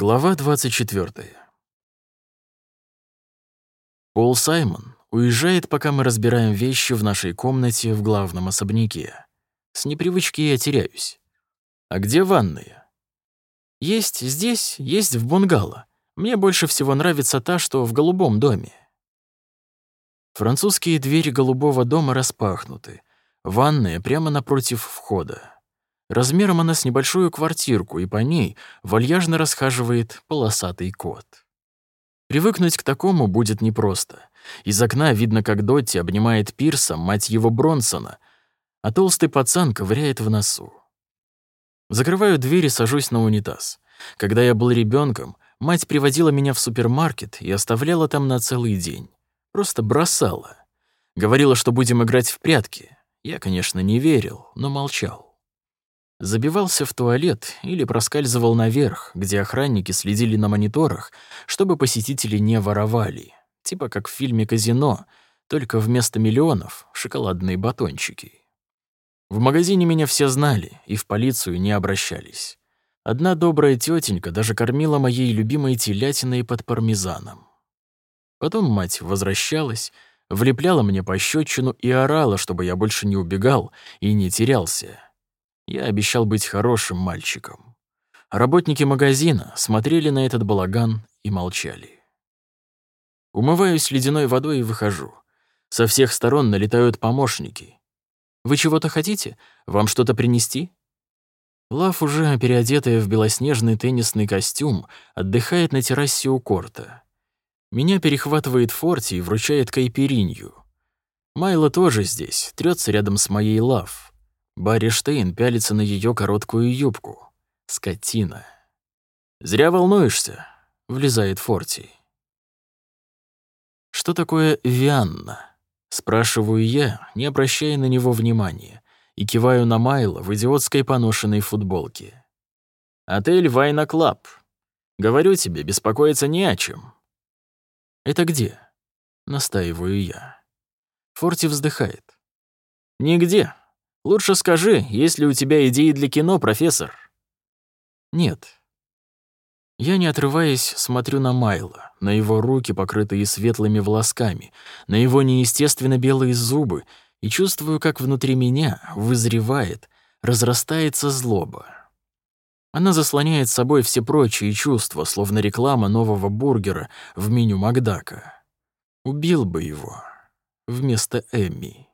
Глава 24. Пол Саймон уезжает, пока мы разбираем вещи в нашей комнате в главном особняке. С непривычки я теряюсь. А где ванная? Есть здесь, есть в бунгало. Мне больше всего нравится та, что в голубом доме. Французские двери голубого дома распахнуты. Ванная прямо напротив входа. Размером она с небольшую квартирку, и по ней вальяжно расхаживает полосатый кот. Привыкнуть к такому будет непросто. Из окна видно, как Дотти обнимает Пирса, мать его Бронсона, а толстый пацан ковыряет в носу. Закрываю дверь и сажусь на унитаз. Когда я был ребенком, мать приводила меня в супермаркет и оставляла там на целый день. Просто бросала. Говорила, что будем играть в прятки. Я, конечно, не верил, но молчал. Забивался в туалет или проскальзывал наверх, где охранники следили на мониторах, чтобы посетители не воровали. Типа как в фильме «Казино», только вместо миллионов — шоколадные батончики. В магазине меня все знали и в полицию не обращались. Одна добрая тетенька даже кормила моей любимой телятиной под пармезаном. Потом мать возвращалась, влепляла мне пощечину и орала, чтобы я больше не убегал и не терялся. Я обещал быть хорошим мальчиком. Работники магазина смотрели на этот балаган и молчали. Умываюсь ледяной водой и выхожу. Со всех сторон налетают помощники. «Вы чего-то хотите? Вам что-то принести?» Лав, уже переодетая в белоснежный теннисный костюм, отдыхает на террасе у корта. Меня перехватывает Форти и вручает кайперинью. Майла тоже здесь, трется рядом с моей Лав. Барри Штейн пялится на ее короткую юбку. Скотина. «Зря волнуешься», — влезает Форти. «Что такое Вианна?» — спрашиваю я, не обращая на него внимания, и киваю на Майла в идиотской поношенной футболке. «Отель Вайна Клаб. Говорю тебе, беспокоиться не о чем». «Это где?» — настаиваю я. Форти вздыхает. «Нигде. Лучше скажи, есть ли у тебя идеи для кино, профессор?» «Нет». Я, не отрываясь, смотрю на Майло, на его руки, покрытые светлыми волосками, на его неестественно белые зубы, и чувствую, как внутри меня вызревает, разрастается злоба. Она заслоняет собой все прочие чувства, словно реклама нового бургера в меню Макдака. Убил бы его вместо Эмми.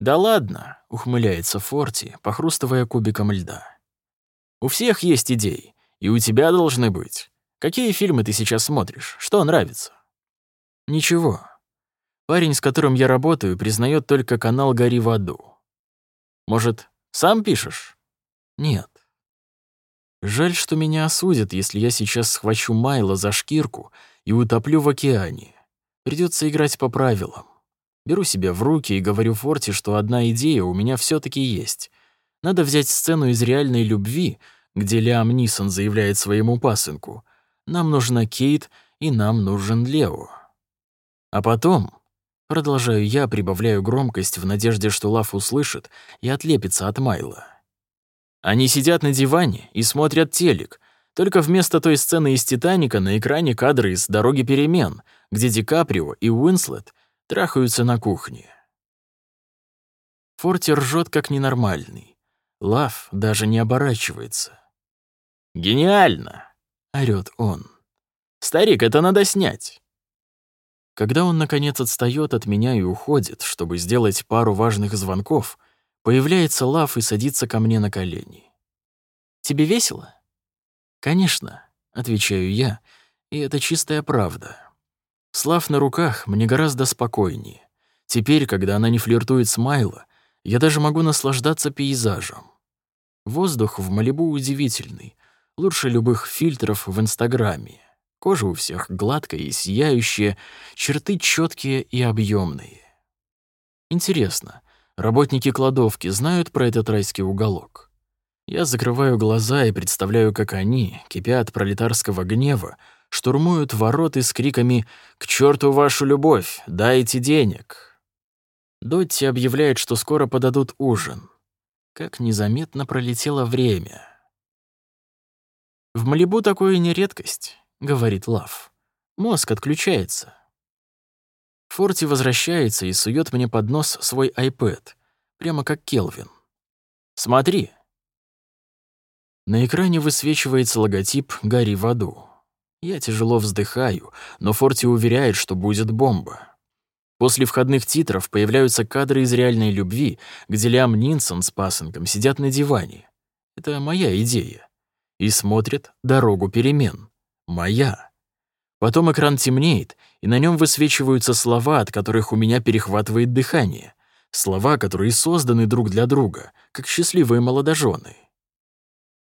«Да ладно», — ухмыляется Форти, похрустывая кубиком льда. «У всех есть идеи, и у тебя должны быть. Какие фильмы ты сейчас смотришь? Что нравится?» «Ничего. Парень, с которым я работаю, признает только канал «Гори в аду». Может, сам пишешь?» «Нет». Жаль, что меня осудят, если я сейчас схвачу Майла за шкирку и утоплю в океане. Придется играть по правилам. Беру себя в руки и говорю Форти, что одна идея у меня все таки есть. Надо взять сцену из реальной любви, где Лиам Нисон заявляет своему пасынку «Нам нужна Кейт, и нам нужен Лео». А потом, продолжаю я, прибавляю громкость в надежде, что Лав услышит и отлепится от Майла. Они сидят на диване и смотрят телек, только вместо той сцены из «Титаника» на экране кадры из «Дороги перемен», где Ди Каприо и Уинслет — трахаются на кухне. Форти ржет как ненормальный. Лав даже не оборачивается. «Гениально!» — орёт он. «Старик, это надо снять!» Когда он, наконец, отстаёт от меня и уходит, чтобы сделать пару важных звонков, появляется Лав и садится ко мне на колени. «Тебе весело?» «Конечно», — отвечаю я, и это чистая правда. Слав на руках мне гораздо спокойнее. Теперь, когда она не флиртует с Майло, я даже могу наслаждаться пейзажем. Воздух в Малибу удивительный, лучше любых фильтров в Инстаграме. Кожа у всех гладкая и сияющая, черты четкие и объемные. Интересно, работники кладовки знают про этот райский уголок? Я закрываю глаза и представляю, как они, кипя от пролетарского гнева, штурмуют вороты с криками «К черту вашу любовь! Дайте денег!». Дотти объявляет, что скоро подадут ужин. Как незаметно пролетело время. «В Малибу такое не редкость», — говорит Лав. «Мозг отключается». Форти возвращается и сует мне под нос свой iPad, прямо как Келвин. «Смотри». На экране высвечивается логотип «Гори в аду». Я тяжело вздыхаю, но Форти уверяет, что будет бомба. После входных титров появляются кадры из реальной любви, где Лиам Нинсон с пасынком сидят на диване. Это моя идея. И смотрят «Дорогу перемен». Моя. Потом экран темнеет, и на нем высвечиваются слова, от которых у меня перехватывает дыхание. Слова, которые созданы друг для друга, как счастливые молодожены.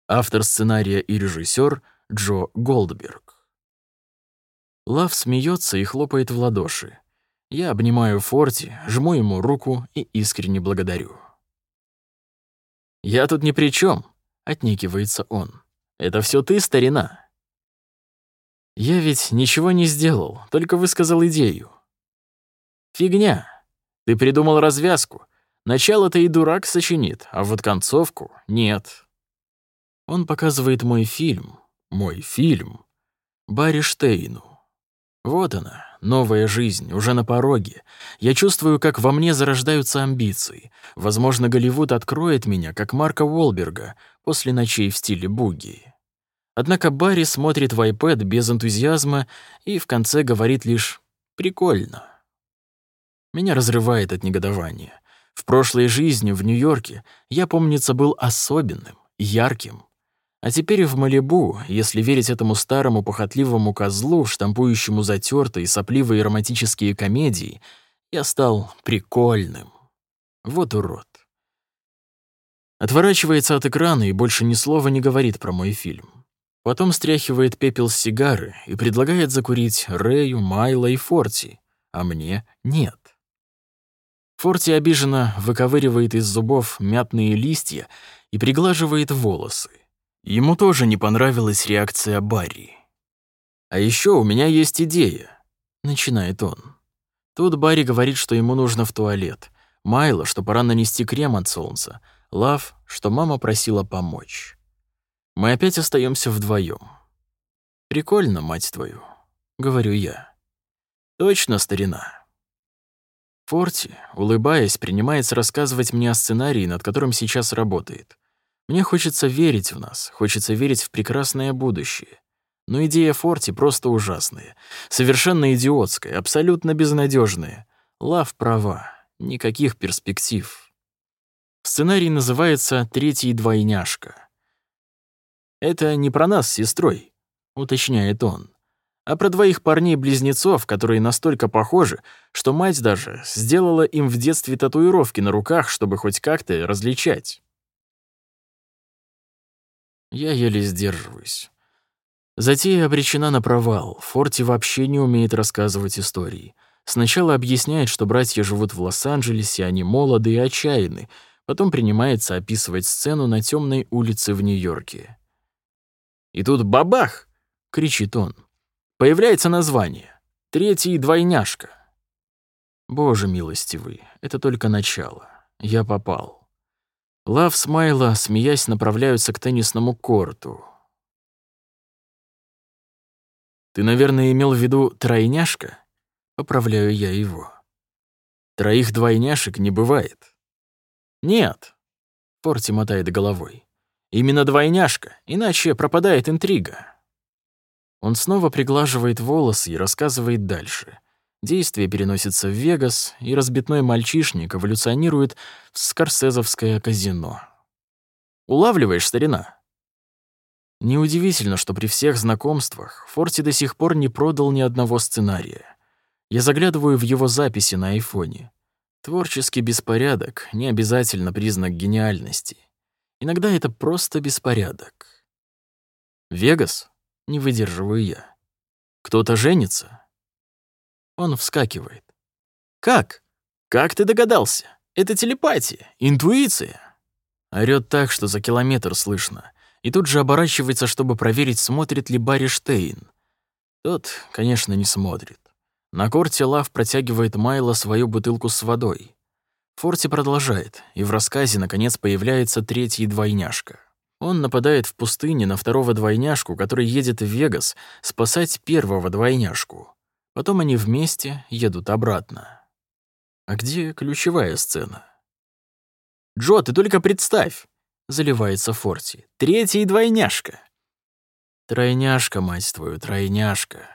Автор сценария и режиссер Джо Голдберг. Лав смеется и хлопает в ладоши. Я обнимаю Форти, жму ему руку и искренне благодарю. «Я тут ни при чем, отнекивается он. «Это все ты, старина». «Я ведь ничего не сделал, только высказал идею». «Фигня. Ты придумал развязку. Начало-то и дурак сочинит, а вот концовку — нет». Он показывает мой фильм, мой фильм, Барри Штейну. Вот она, новая жизнь, уже на пороге. Я чувствую, как во мне зарождаются амбиции. Возможно, Голливуд откроет меня, как Марка Уолберга, после ночей в стиле буги. Однако Барри смотрит в iPad без энтузиазма и в конце говорит лишь «прикольно». Меня разрывает от негодования. В прошлой жизни в Нью-Йорке я, помнится, был особенным, ярким, а теперь в Малибу, если верить этому старому похотливому козлу, штампующему затертые сопливые романтические комедии, я стал прикольным. Вот урод. Отворачивается от экрана и больше ни слова не говорит про мой фильм. Потом стряхивает пепел с сигары и предлагает закурить Рэю, Майло и Форти, а мне нет. Форти обиженно выковыривает из зубов мятные листья и приглаживает волосы. Ему тоже не понравилась реакция Барри. «А еще у меня есть идея», — начинает он. Тут Барри говорит, что ему нужно в туалет. Майло, что пора нанести крем от солнца. Лав, что мама просила помочь. Мы опять остаемся вдвоем. «Прикольно, мать твою», — говорю я. «Точно, старина». Форти, улыбаясь, принимается рассказывать мне о сценарии, над которым сейчас работает. Мне хочется верить в нас, хочется верить в прекрасное будущее. Но идея Форти просто ужасная. Совершенно идиотская, абсолютно безнадежная. Лав права. Никаких перспектив. Сценарий называется «Третий двойняшка». «Это не про нас с сестрой», — уточняет он, «а про двоих парней-близнецов, которые настолько похожи, что мать даже сделала им в детстве татуировки на руках, чтобы хоть как-то различать». Я еле сдерживаюсь. Затея обречена на провал. Форти вообще не умеет рассказывать истории. Сначала объясняет, что братья живут в Лос-Анджелесе, они молоды и отчаянны, потом принимается описывать сцену на темной улице в Нью-Йорке. И тут бабах! — кричит он. Появляется название. Третий двойняшка. Боже милостивый, это только начало. Я попал. Лав с смеясь, направляются к теннисному корту. «Ты, наверное, имел в виду тройняшка?» Поправляю я его. «Троих двойняшек не бывает». «Нет», — Порти мотает головой. «Именно двойняшка, иначе пропадает интрига». Он снова приглаживает волосы и рассказывает дальше — Действие переносится в Вегас, и разбитной мальчишник эволюционирует в скорсезовское казино. Улавливаешь, старина? Неудивительно, что при всех знакомствах Форти до сих пор не продал ни одного сценария. Я заглядываю в его записи на айфоне. Творческий беспорядок — не обязательно признак гениальности. Иногда это просто беспорядок. «Вегас?» — не выдерживаю я. «Кто-то женится?» Он вскакивает. «Как? Как ты догадался? Это телепатия, интуиция!» Орёт так, что за километр слышно, и тут же оборачивается, чтобы проверить, смотрит ли Барри Штейн. Тот, конечно, не смотрит. На корте Лав протягивает Майло свою бутылку с водой. Форти продолжает, и в рассказе, наконец, появляется третий двойняшка. Он нападает в пустыне на второго двойняшку, который едет в Вегас спасать первого двойняшку. Потом они вместе едут обратно. А где ключевая сцена? «Джо, ты только представь!» — заливается Форти. «Третий двойняшка!» «Тройняшка, мать твою, тройняшка!»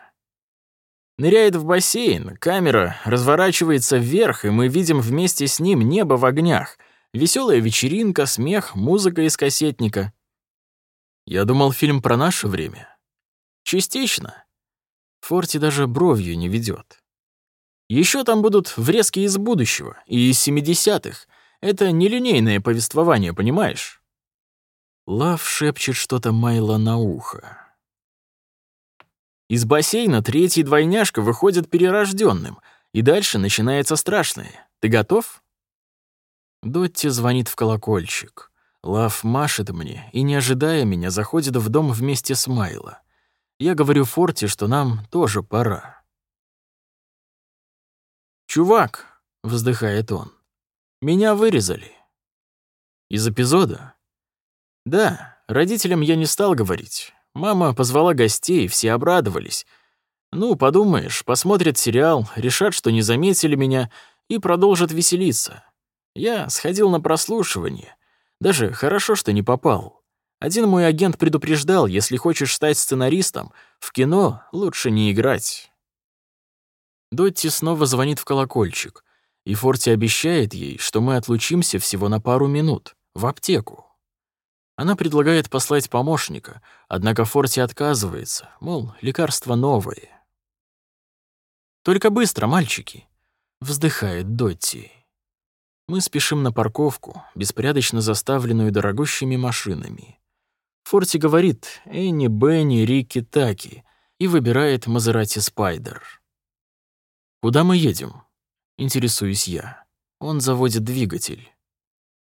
Ныряет в бассейн, камера разворачивается вверх, и мы видим вместе с ним небо в огнях. Веселая вечеринка, смех, музыка из кассетника. Я думал, фильм про наше время. Частично. Форти даже бровью не ведет. Еще там будут врезки из будущего и из 70-х. Это нелинейное повествование, понимаешь? Лав шепчет что-то Майла на ухо. Из бассейна третий двойняшка выходит перерожденным, и дальше начинается страшное. Ты готов? Дотти звонит в колокольчик. Лав машет мне и, не ожидая меня, заходит в дом вместе с Майло. Я говорю Форте, что нам тоже пора. «Чувак», — вздыхает он, — «меня вырезали». «Из эпизода?» «Да, родителям я не стал говорить. Мама позвала гостей, все обрадовались. Ну, подумаешь, посмотрят сериал, решат, что не заметили меня, и продолжат веселиться. Я сходил на прослушивание. Даже хорошо, что не попал. Один мой агент предупреждал, если хочешь стать сценаристом, в кино лучше не играть. Дотти снова звонит в колокольчик, и Форти обещает ей, что мы отлучимся всего на пару минут, в аптеку. Она предлагает послать помощника, однако Форти отказывается, мол, лекарство новое. «Только быстро, мальчики!» — вздыхает Дотти. Мы спешим на парковку, беспорядочно заставленную дорогущими машинами. Форти говорит «Энни, Бенни, Рикки, Таки» и выбирает Мазерати Спайдер. «Куда мы едем?» — интересуюсь я. Он заводит двигатель.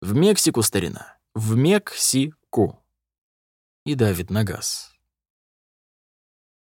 «В Мексику, старина» в Мексику и давит на газ.